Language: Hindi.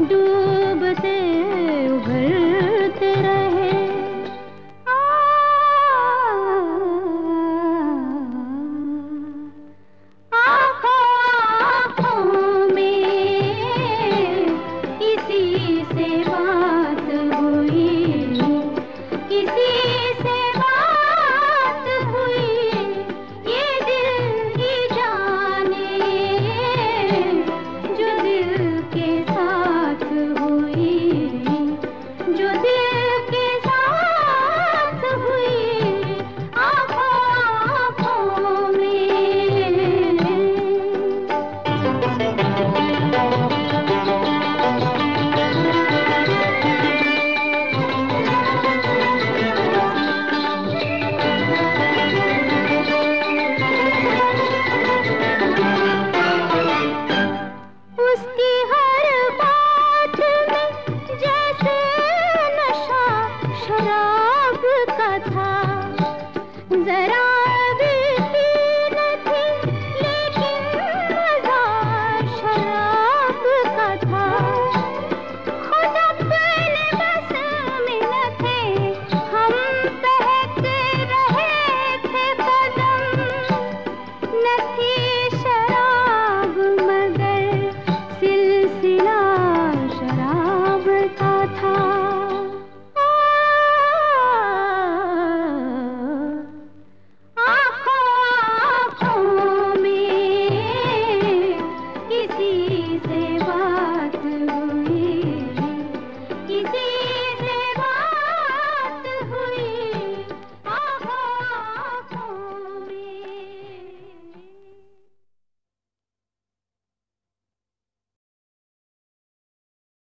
डूब से उभर